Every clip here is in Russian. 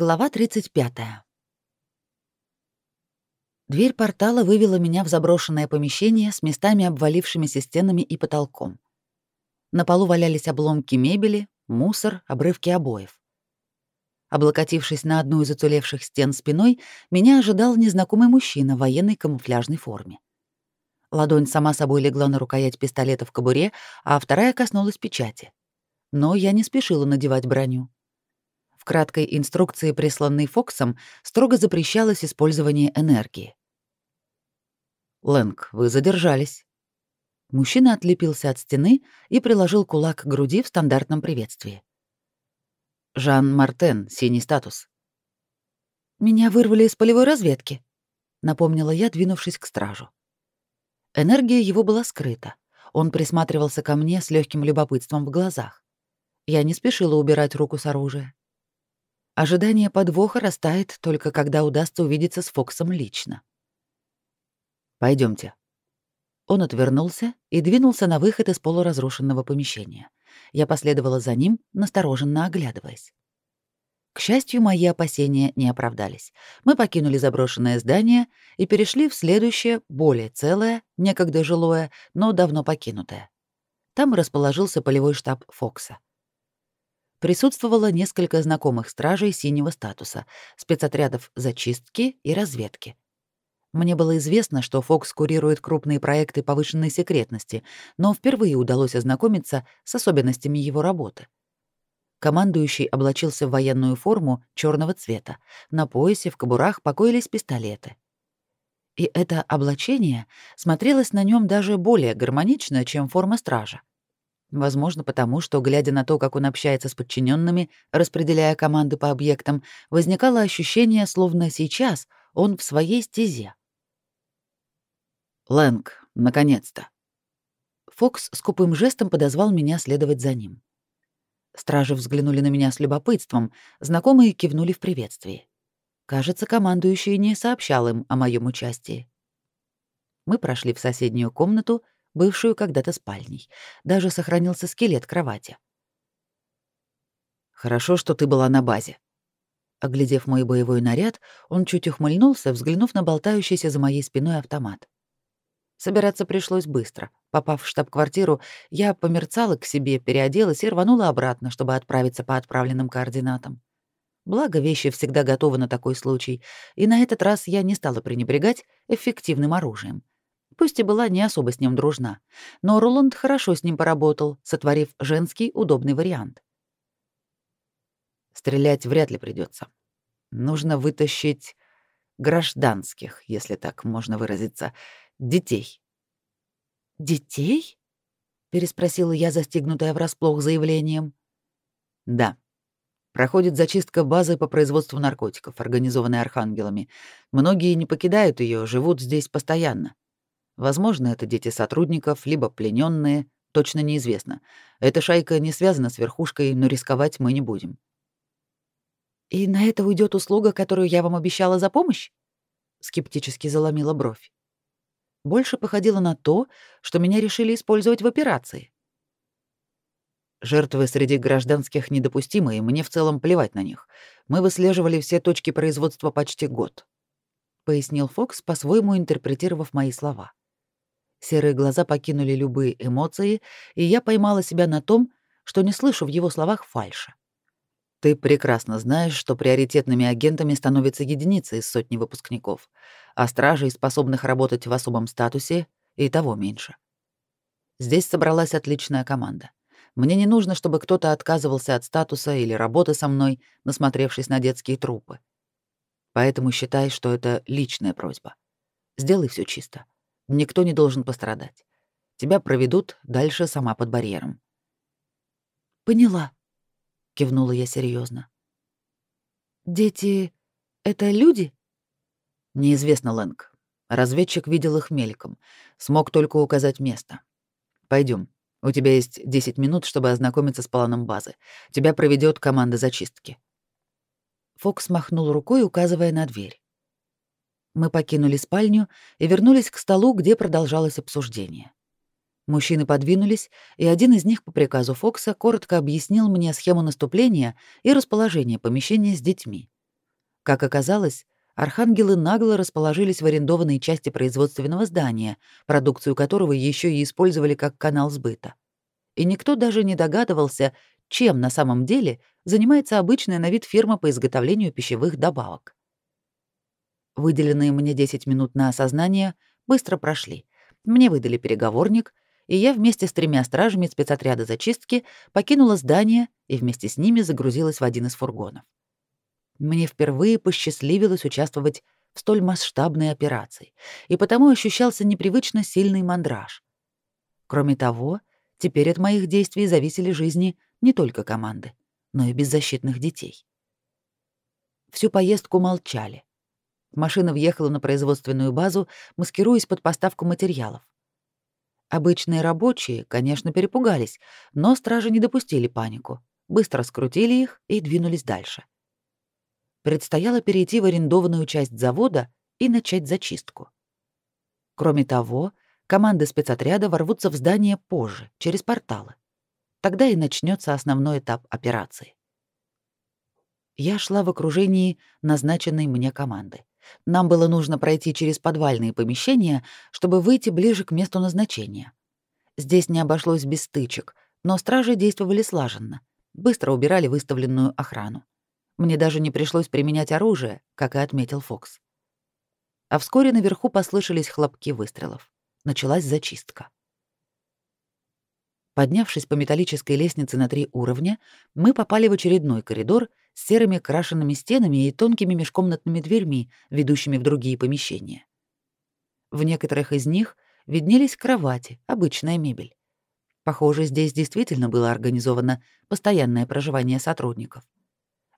Глава 35. Дверь портала вывела меня в заброшенное помещение с местами обвалившимися стенами и потолком. На полу валялись обломки мебели, мусор, обрывки обоев. Облокотившись на одну из уцелевших стен спиной, меня ожидал незнакомый мужчина в военной камуфляжной форме. Ладонь сама собой легла на рукоять пистолета в кобуре, а вторая коснулась печати. Но я не спешила надевать броню краткой инструкции, присланной Фоксом, строго запрещалось использование энергии. «Лэнг, вы задержались». Мужчина отлепился от стены и приложил кулак к груди в стандартном приветствии. «Жан Мартен, синий статус». «Меня вырвали из полевой разведки», — напомнила я, двинувшись к стражу. Энергия его была скрыта. Он присматривался ко мне с легким любопытством в глазах. Я не спешила убирать руку с оружия. Ожидание подвоха растает только когда удастся увидеться с Фоксом лично. Пойдемте. Он отвернулся и двинулся на выход из полуразрушенного помещения. Я последовала за ним, настороженно оглядываясь. К счастью, мои опасения не оправдались. Мы покинули заброшенное здание и перешли в следующее, более целое, некогда жилое, но давно покинутое. Там расположился полевой штаб Фокса присутствовало несколько знакомых стражей синего статуса, спецотрядов зачистки и разведки. Мне было известно, что Фокс курирует крупные проекты повышенной секретности, но впервые удалось ознакомиться с особенностями его работы. Командующий облачился в военную форму черного цвета. На поясе в кобурах покоились пистолеты. И это облачение смотрелось на нем даже более гармонично, чем форма стража. Возможно, потому что, глядя на то, как он общается с подчиненными, распределяя команды по объектам, возникало ощущение, словно сейчас он в своей стезе. «Лэнг, наконец-то!» Фокс скупым жестом подозвал меня следовать за ним. Стражи взглянули на меня с любопытством, знакомые кивнули в приветствии. Кажется, командующий не сообщал им о моем участии. Мы прошли в соседнюю комнату — бывшую когда-то спальней. Даже сохранился скелет кровати. «Хорошо, что ты была на базе». Оглядев мой боевой наряд, он чуть ухмыльнулся, взглянув на болтающийся за моей спиной автомат. Собираться пришлось быстро. Попав в штаб-квартиру, я померцала к себе, переоделась и рванула обратно, чтобы отправиться по отправленным координатам. Благо, вещи всегда готовы на такой случай, и на этот раз я не стала пренебрегать эффективным оружием пусть и была не особо с ним дружна, но Роланд хорошо с ним поработал, сотворив женский удобный вариант. Стрелять вряд ли придется. Нужно вытащить гражданских, если так можно выразиться, детей. Детей? переспросила я, застигнутая врасплох заявлением. Да. Проходит зачистка базы по производству наркотиков, организованной архангелами. Многие не покидают ее, живут здесь постоянно. Возможно, это дети сотрудников, либо плененные, точно неизвестно. Эта шайка не связана с верхушкой, но рисковать мы не будем. И на это уйдет услуга, которую я вам обещала за помощь? Скептически заломила бровь. Больше походило на то, что меня решили использовать в операции. Жертвы среди гражданских недопустимы, и мне в целом плевать на них. Мы выслеживали все точки производства почти год, пояснил Фокс, по-своему интерпретировав мои слова. Серые глаза покинули любые эмоции, и я поймала себя на том, что не слышу в его словах фальши. Ты прекрасно знаешь, что приоритетными агентами становятся единицы из сотни выпускников, а стражей, способных работать в особом статусе, и того меньше. Здесь собралась отличная команда. Мне не нужно, чтобы кто-то отказывался от статуса или работы со мной, насмотревшись на детские трупы. Поэтому считай, что это личная просьба. Сделай все чисто. Никто не должен пострадать. Тебя проведут дальше сама под барьером. Поняла, кивнула я серьезно. Дети это люди? Неизвестно, Лэнг. Разведчик видел их мельком, смог только указать место. Пойдем. У тебя есть 10 минут, чтобы ознакомиться с планом базы. Тебя проведет команда зачистки. Фокс махнул рукой, указывая на дверь. Мы покинули спальню и вернулись к столу, где продолжалось обсуждение. Мужчины подвинулись, и один из них по приказу Фокса коротко объяснил мне схему наступления и расположение помещения с детьми. Как оказалось, архангелы нагло расположились в арендованной части производственного здания, продукцию которого еще и использовали как канал сбыта. И никто даже не догадывался, чем на самом деле занимается обычная на вид фирма по изготовлению пищевых добавок. Выделенные мне 10 минут на осознание быстро прошли. Мне выдали переговорник, и я вместе с тремя стражами спецотряда зачистки покинула здание и вместе с ними загрузилась в один из фургонов. Мне впервые посчастливилось участвовать в столь масштабной операции, и потому ощущался непривычно сильный мандраж. Кроме того, теперь от моих действий зависели жизни не только команды, но и беззащитных детей. Всю поездку молчали. Машина въехала на производственную базу, маскируясь под поставку материалов. Обычные рабочие, конечно, перепугались, но стражи не допустили панику, быстро скрутили их и двинулись дальше. Предстояло перейти в арендованную часть завода и начать зачистку. Кроме того, команды спецотряда ворвутся в здание позже, через порталы. Тогда и начнется основной этап операции. Я шла в окружении назначенной мне команды. Нам было нужно пройти через подвальные помещения, чтобы выйти ближе к месту назначения. Здесь не обошлось без стычек, но стражи действовали слаженно, быстро убирали выставленную охрану. Мне даже не пришлось применять оружие, как и отметил Фокс. А вскоре наверху послышались хлопки выстрелов. Началась зачистка. Поднявшись по металлической лестнице на три уровня, мы попали в очередной коридор с серыми крашенными стенами и тонкими межкомнатными дверьми, ведущими в другие помещения. В некоторых из них виднелись кровати, обычная мебель. Похоже, здесь действительно было организовано постоянное проживание сотрудников.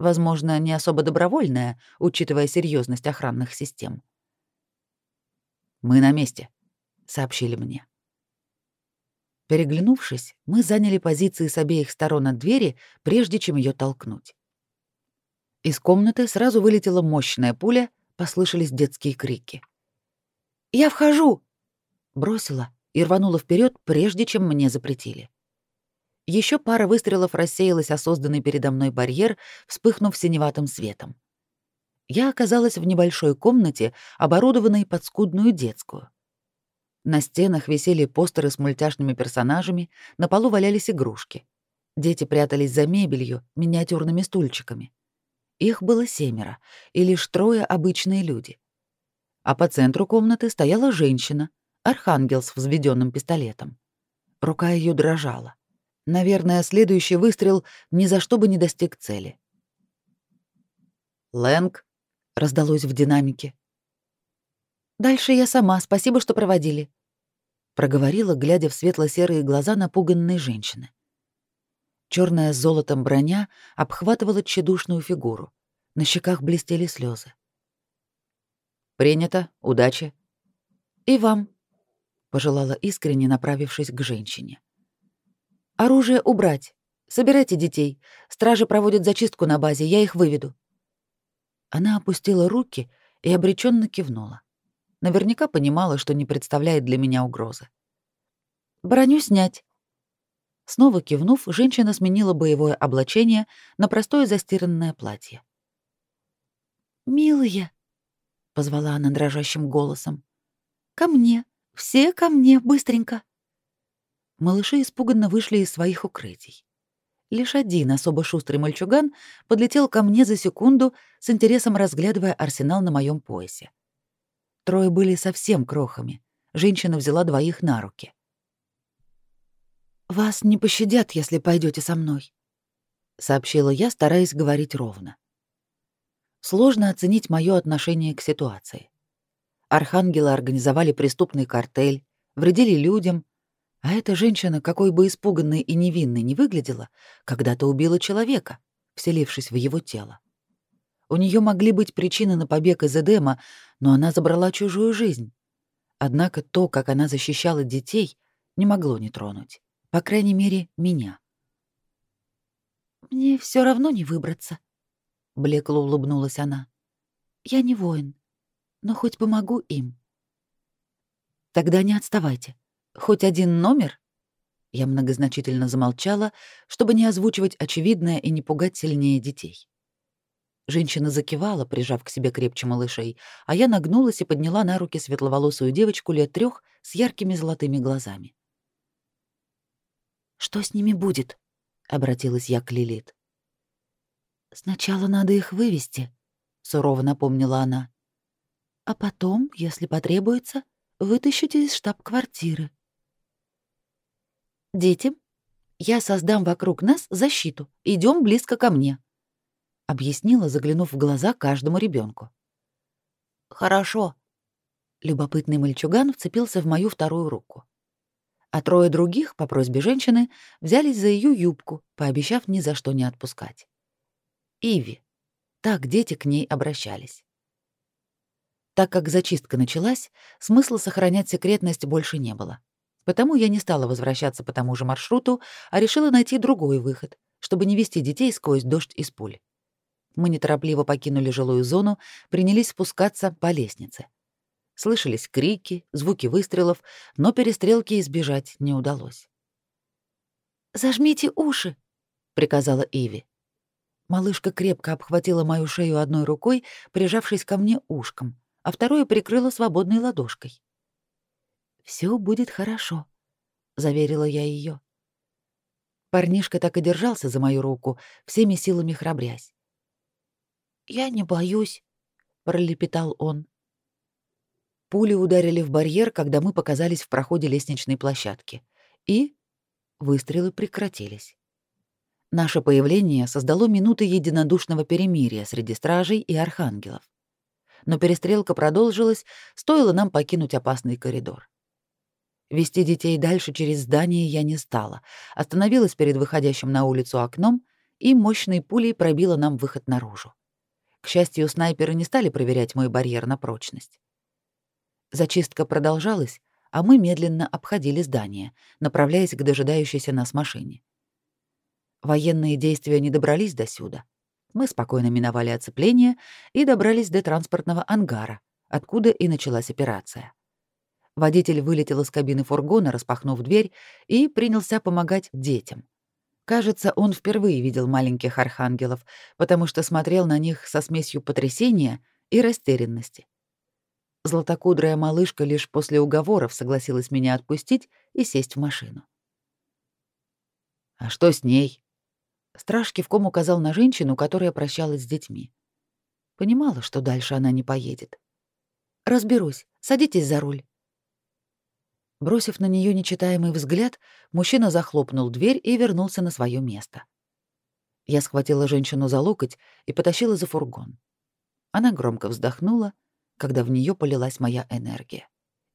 Возможно, не особо добровольное, учитывая серьезность охранных систем. «Мы на месте», — сообщили мне. Переглянувшись, мы заняли позиции с обеих сторон от двери, прежде чем ее толкнуть. Из комнаты сразу вылетела мощная пуля, послышались детские крики. «Я вхожу!» Бросила и рванула вперед, прежде чем мне запретили. Еще пара выстрелов рассеялась о созданный передо мной барьер, вспыхнув синеватым светом. Я оказалась в небольшой комнате, оборудованной под скудную детскую. На стенах висели постеры с мультяшными персонажами, на полу валялись игрушки. Дети прятались за мебелью, миниатюрными стульчиками. Их было семеро, и лишь трое обычные люди. А по центру комнаты стояла женщина, архангел с взведенным пистолетом. Рука ее дрожала. Наверное, следующий выстрел ни за что бы не достиг цели. «Лэнг», — раздалось в динамике. Дальше я сама, спасибо, что проводили, проговорила, глядя в светло-серые глаза напуганной женщины. Черная с золотом броня обхватывала тщедушную фигуру. На щеках блестели слезы. Принято. Удачи. И вам, пожелала искренне, направившись к женщине. Оружие убрать. Собирайте детей. Стражи проводят зачистку на базе, я их выведу. Она опустила руки и обреченно кивнула. Наверняка понимала, что не представляет для меня угрозы. «Броню снять». Снова кивнув, женщина сменила боевое облачение на простое застиранное платье. «Милые», — позвала она дрожащим голосом, — «ко мне, все ко мне, быстренько». Малыши испуганно вышли из своих укрытий. Лишь один особо шустрый мальчуган подлетел ко мне за секунду, с интересом разглядывая арсенал на моем поясе. Трое были совсем крохами. Женщина взяла двоих на руки. «Вас не пощадят, если пойдете со мной», — сообщила я, стараясь говорить ровно. Сложно оценить мое отношение к ситуации. Архангелы организовали преступный картель, вредили людям, а эта женщина, какой бы испуганной и невинной не выглядела, когда-то убила человека, вселившись в его тело. У нее могли быть причины на побег из Эдема, но она забрала чужую жизнь. Однако то, как она защищала детей, не могло не тронуть. По крайней мере, меня. «Мне все равно не выбраться», — блекло улыбнулась она. «Я не воин, но хоть помогу им». «Тогда не отставайте. Хоть один номер?» Я многозначительно замолчала, чтобы не озвучивать очевидное и не пугать сильнее детей. Женщина закивала, прижав к себе крепче малышей, а я нагнулась и подняла на руки светловолосую девочку лет трех с яркими золотыми глазами. «Что с ними будет?» — обратилась я к Лилит. «Сначала надо их вывести», — сурово напомнила она. «А потом, если потребуется, вытащите из штаб-квартиры». «Дети, я создам вокруг нас защиту. Идем близко ко мне», — объяснила, заглянув в глаза каждому ребенку. «Хорошо». Любопытный мальчуган вцепился в мою вторую руку. А трое других, по просьбе женщины, взялись за ее юбку, пообещав ни за что не отпускать. Иви. Так дети к ней обращались. Так как зачистка началась, смысла сохранять секретность больше не было. Потому я не стала возвращаться по тому же маршруту, а решила найти другой выход, чтобы не вести детей сквозь дождь из пуль. Мы неторопливо покинули жилую зону, принялись спускаться по лестнице. Слышались крики, звуки выстрелов, но перестрелки избежать не удалось. «Зажмите уши», — приказала Иви. Малышка крепко обхватила мою шею одной рукой, прижавшись ко мне ушком, а вторую прикрыла свободной ладошкой. Все будет хорошо», — заверила я ее. Парнишка так и держался за мою руку, всеми силами храбрясь. «Я не боюсь», — пролепетал он. Пули ударили в барьер, когда мы показались в проходе лестничной площадки, и выстрелы прекратились. Наше появление создало минуты единодушного перемирия среди стражей и архангелов. Но перестрелка продолжилась, стоило нам покинуть опасный коридор. Вести детей дальше через здание я не стала, остановилась перед выходящим на улицу окном и мощной пулей пробила нам выход наружу. К счастью, снайперы не стали проверять мой барьер на прочность. Зачистка продолжалась, а мы медленно обходили здание, направляясь к дожидающейся нас машине. Военные действия не добрались до сюда. Мы спокойно миновали оцепление и добрались до транспортного ангара, откуда и началась операция. Водитель вылетел из кабины фургона, распахнув дверь, и принялся помогать детям. Кажется, он впервые видел маленьких архангелов, потому что смотрел на них со смесью потрясения и растерянности. Златокудрая малышка лишь после уговоров согласилась меня отпустить и сесть в машину. «А что с ней?» Страж кивком указал на женщину, которая прощалась с детьми. Понимала, что дальше она не поедет. «Разберусь. Садитесь за руль». Бросив на нее нечитаемый взгляд, мужчина захлопнул дверь и вернулся на свое место. Я схватила женщину за локоть и потащила за фургон. Она громко вздохнула, когда в нее полилась моя энергия,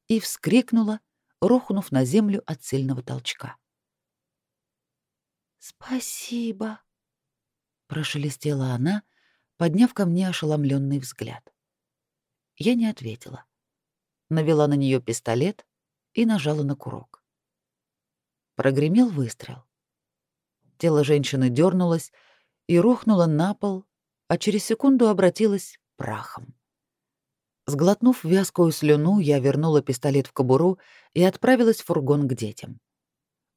и вскрикнула, рухнув на землю от сильного толчка. «Спасибо», — прошелестела она, подняв ко мне ошеломленный взгляд. Я не ответила. Навела на нее пистолет и нажала на курок. Прогремел выстрел. Тело женщины дернулось и рухнуло на пол, а через секунду обратилось прахом. Сглотнув вязкую слюну, я вернула пистолет в кобуру и отправилась в фургон к детям.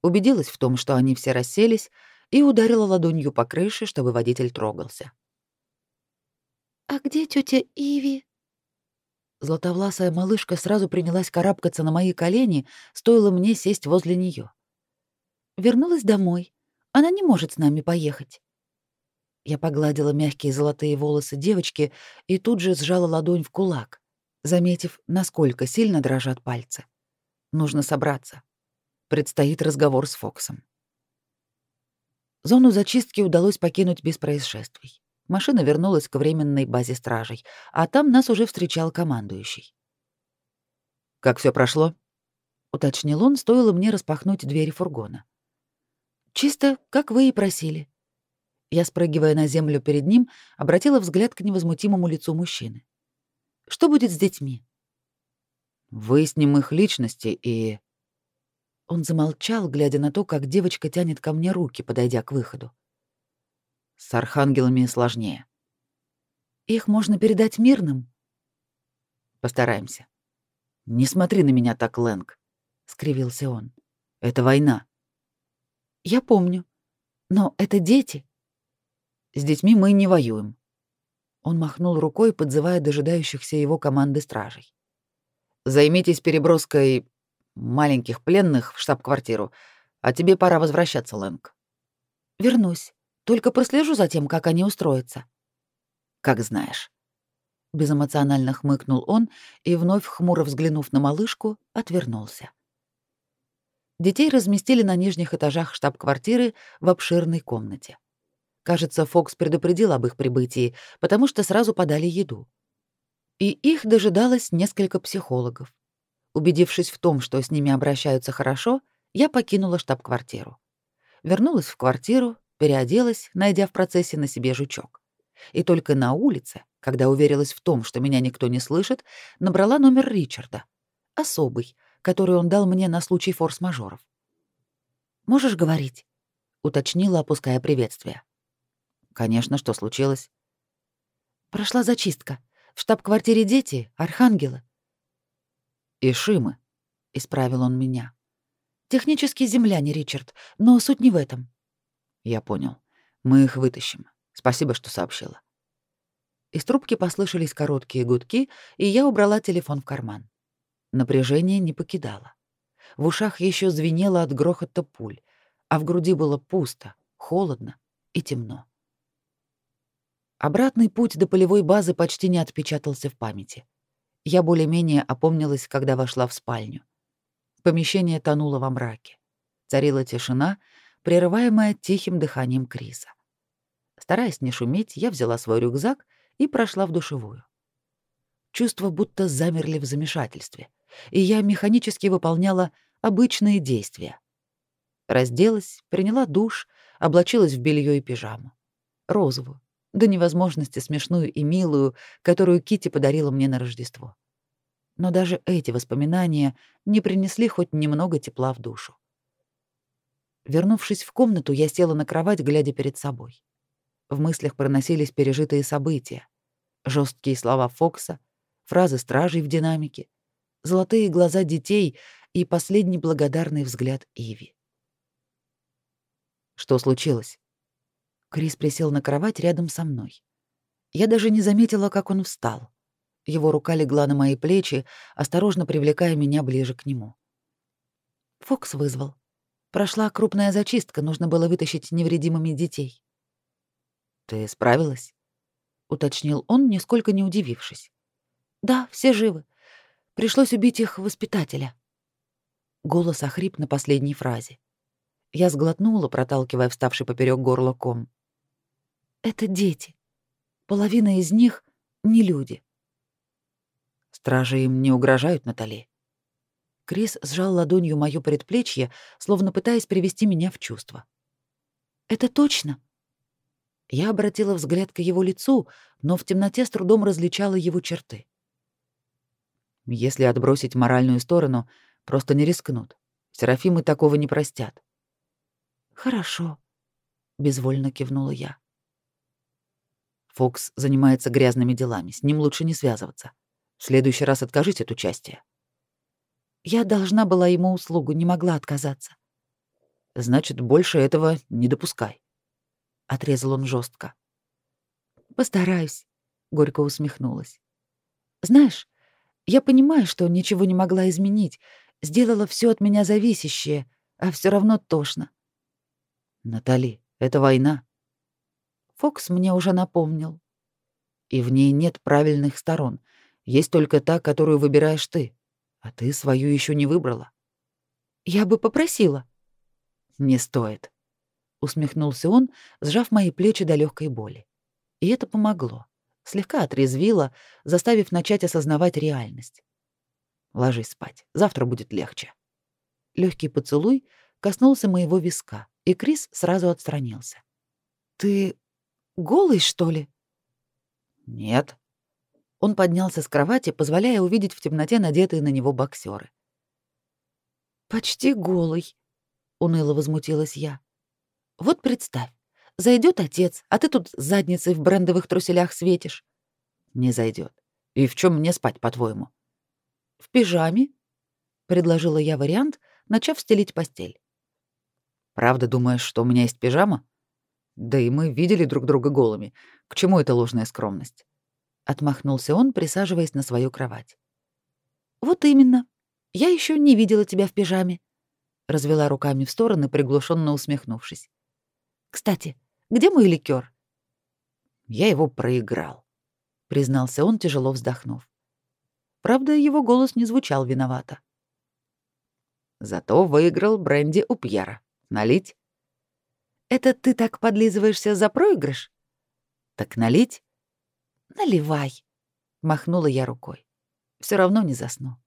Убедилась в том, что они все расселись, и ударила ладонью по крыше, чтобы водитель трогался. «А где тетя Иви?» Златовласая малышка сразу принялась карабкаться на мои колени, стоило мне сесть возле нее. Вернулась домой. Она не может с нами поехать. Я погладила мягкие золотые волосы девочки и тут же сжала ладонь в кулак, заметив, насколько сильно дрожат пальцы. Нужно собраться. Предстоит разговор с Фоксом. Зону зачистки удалось покинуть без происшествий. Машина вернулась к временной базе стражей, а там нас уже встречал командующий. «Как все прошло?» — уточнил он, стоило мне распахнуть двери фургона. «Чисто, как вы и просили». Я, спрыгивая на землю перед ним, обратила взгляд к невозмутимому лицу мужчины. «Что будет с детьми?» «Выясним их личности и...» Он замолчал, глядя на то, как девочка тянет ко мне руки, подойдя к выходу. С архангелами сложнее. Их можно передать мирным? Постараемся. Не смотри на меня так, Лэнг, скривился он. Это война. Я помню. Но это дети. С детьми мы не воюем. Он махнул рукой, подзывая дожидающихся его команды стражей. «Займитесь переброской маленьких пленных в штаб-квартиру, а тебе пора возвращаться, Лэнг». «Вернусь. Только прослежу за тем, как они устроятся». «Как знаешь». Безэмоционально хмыкнул он и, вновь хмуро взглянув на малышку, отвернулся. Детей разместили на нижних этажах штаб-квартиры в обширной комнате. Кажется, Фокс предупредил об их прибытии, потому что сразу подали еду. И их дожидалось несколько психологов. Убедившись в том, что с ними обращаются хорошо, я покинула штаб-квартиру. Вернулась в квартиру, переоделась, найдя в процессе на себе жучок. И только на улице, когда уверилась в том, что меня никто не слышит, набрала номер Ричарда. Особый, который он дал мне на случай форс-мажоров. «Можешь говорить?» — уточнила, опуская приветствие. Конечно, что случилось? Прошла зачистка. В штаб-квартире дети, архангелы. И Шимы, исправил он меня. Технически земляне, Ричард, но суть не в этом. Я понял. Мы их вытащим. Спасибо, что сообщила. Из трубки послышались короткие гудки, и я убрала телефон в карман. Напряжение не покидало. В ушах еще звенело от грохота пуль, а в груди было пусто, холодно и темно. Обратный путь до полевой базы почти не отпечатался в памяти. Я более-менее опомнилась, когда вошла в спальню. Помещение тонуло во мраке. Царила тишина, прерываемая тихим дыханием Криса. Стараясь не шуметь, я взяла свой рюкзак и прошла в душевую. Чувства будто замерли в замешательстве, и я механически выполняла обычные действия. Разделась, приняла душ, облачилась в белье и пижаму. Розовую, до невозможности смешную и милую, которую Кити подарила мне на Рождество. Но даже эти воспоминания не принесли хоть немного тепла в душу. Вернувшись в комнату, я села на кровать, глядя перед собой. В мыслях проносились пережитые события. жесткие слова Фокса, фразы стражей в динамике, золотые глаза детей и последний благодарный взгляд Иви. Что случилось? Крис присел на кровать рядом со мной. Я даже не заметила, как он встал. Его рука легла на мои плечи, осторожно привлекая меня ближе к нему. Фокс вызвал. Прошла крупная зачистка, нужно было вытащить невредимыми детей. «Ты справилась?» — уточнил он, нисколько не удивившись. «Да, все живы. Пришлось убить их воспитателя». Голос охрип на последней фразе. Я сглотнула, проталкивая вставший поперек горла ком. Это дети. Половина из них — не люди. Стражи им не угрожают, Натали. Крис сжал ладонью моё предплечье, словно пытаясь привести меня в чувство. «Это точно?» Я обратила взгляд к его лицу, но в темноте с трудом различала его черты. Если отбросить моральную сторону, просто не рискнут. Серафимы такого не простят. «Хорошо», — безвольно кивнула я. Фокс занимается грязными делами, с ним лучше не связываться. В следующий раз откажись от участия. Я должна была ему услугу, не могла отказаться. Значит, больше этого не допускай. Отрезал он жестко. Постараюсь, горько усмехнулась. Знаешь, я понимаю, что ничего не могла изменить, сделала все от меня зависящее, а все равно тошно. Натали, это война. Фокс мне уже напомнил. И в ней нет правильных сторон. Есть только та, которую выбираешь ты. А ты свою еще не выбрала. Я бы попросила. Не стоит. Усмехнулся он, сжав мои плечи до легкой боли. И это помогло. Слегка отрезвило, заставив начать осознавать реальность. Ложись спать. Завтра будет легче. Легкий поцелуй коснулся моего виска, и Крис сразу отстранился. Ты Голый, что ли? Нет. Он поднялся с кровати, позволяя увидеть в темноте надетые на него боксеры. Почти голый, уныло возмутилась я. Вот представь, зайдет отец, а ты тут задницей в брендовых труселях светишь. Не зайдет. И в чем мне спать, по-твоему? В пижаме, предложила я вариант, начав стелить постель. Правда думаешь, что у меня есть пижама? Да и мы видели друг друга голыми. К чему эта ложная скромность? Отмахнулся он, присаживаясь на свою кровать. Вот именно. Я еще не видела тебя в пижаме, развела руками в стороны, приглушенно усмехнувшись. Кстати, где мой ликер? Я его проиграл, признался он, тяжело вздохнув. Правда, его голос не звучал виновато. Зато выиграл бренди у Пьера. Налить? Это ты так подлизываешься за проигрыш? Так налить? Наливай, махнула я рукой. Все равно не засну.